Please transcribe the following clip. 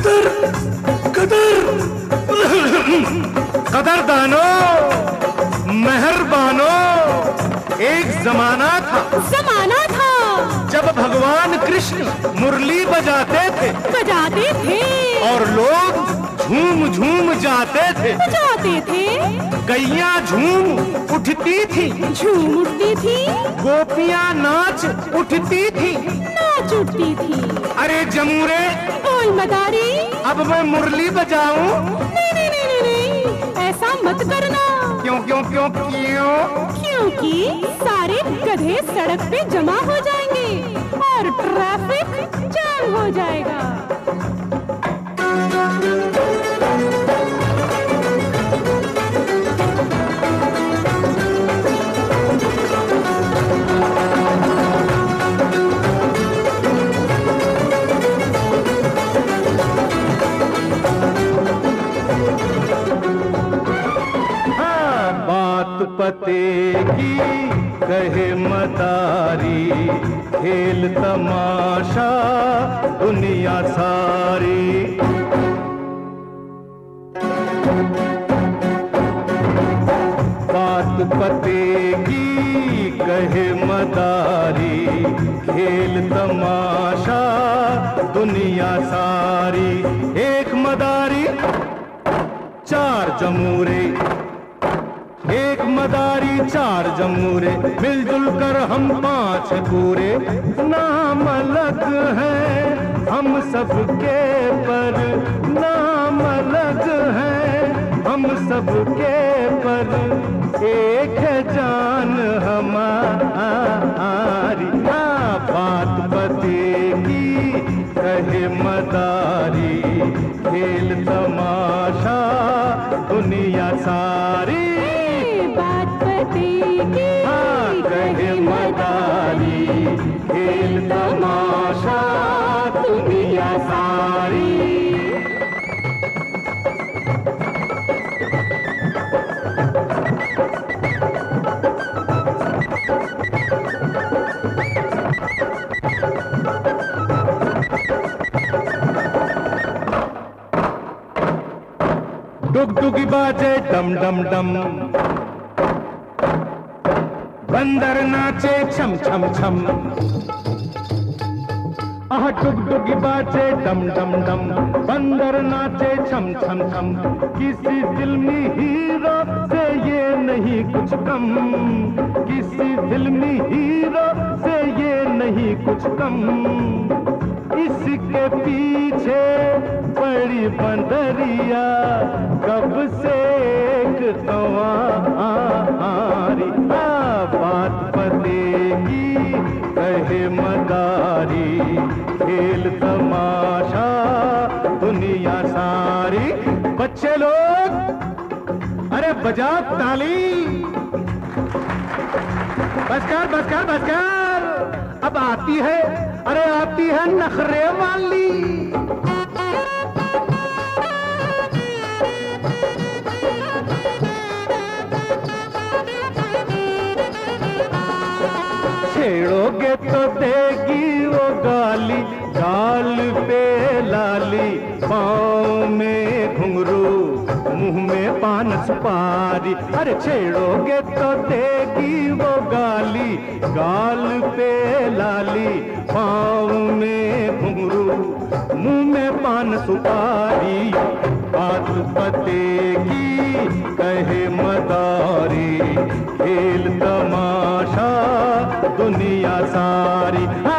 कदर कदर। कदरदानो मेहरबानो। एक जमाना था। जमाना था। जब भगवान कृष्ण मुरली बजाते थे। बजाते थे। और लोग झूम झूम जाते थे। जाते थे। गैया झूम उठती थी। झूम उठती थी। गोपियाँ नाच उठती थी। नाच उठती थी। अरे जमूरे बोल मदारी? अब मैं मुरली बजाऊं? नहीं नहीं नहीं नहीं नहीं। ऐसा मत करना। क्यों क्यों क्यों क्यों? क्योंकि सारे गधे सड़क पे जमा हो जाएँगे और ट्रैफ़िक जाम हो जाएगा। पते की कहे मदारी खेल तमाशा दुनिया सारी। बात पते की कहे मदारी खेल तमाशा दुनिया सारी। एक मदारी, चार जमूरे। एक मदारी चार जमूरे मिलजुल कर हम पाँच पूरे। नाम अलग है हम सबके पर, नाम अलग है हम सबके पर। एक है जान हमारी बात की? कहे मदारी, खेल तमाशा, दुनिया सारी। तमाशा दुनिया सारी। डुग बाजे डम डम डम। बंदर नाचे छम छम छम। आह, डुग डुगी बाजे, डम डम डम। बंदर नाचे, छम छम छम। किसी फिल्मी हीरो से ये नहीं कुछ कम। किसी फिल्मी हीरो से ये नहीं कुछ कम। इसके पीछे बड़ी बंदरिया, कब से एक तुम्हारी बात पतेगी कहे मदारी, खेल तमाशा, दुनिया सारी। बच्चे लोग, अरे बजा ताली। बसकर बसकर बसकर अब आती है, अरे आती है नखरे वाली। छेड़ोगे तो देगी वो गाली गाल पे लाली, पाँव में घुंघरू, मुँह में पान सुपारी। अरे छेड़ोगे तो देगी वो गाली गाल पे लाली, पाँव में घुंघरू, मुँह में पान सुपारी। बात पते की कहे मदारी, खेल तमाशा दुनिया सारी।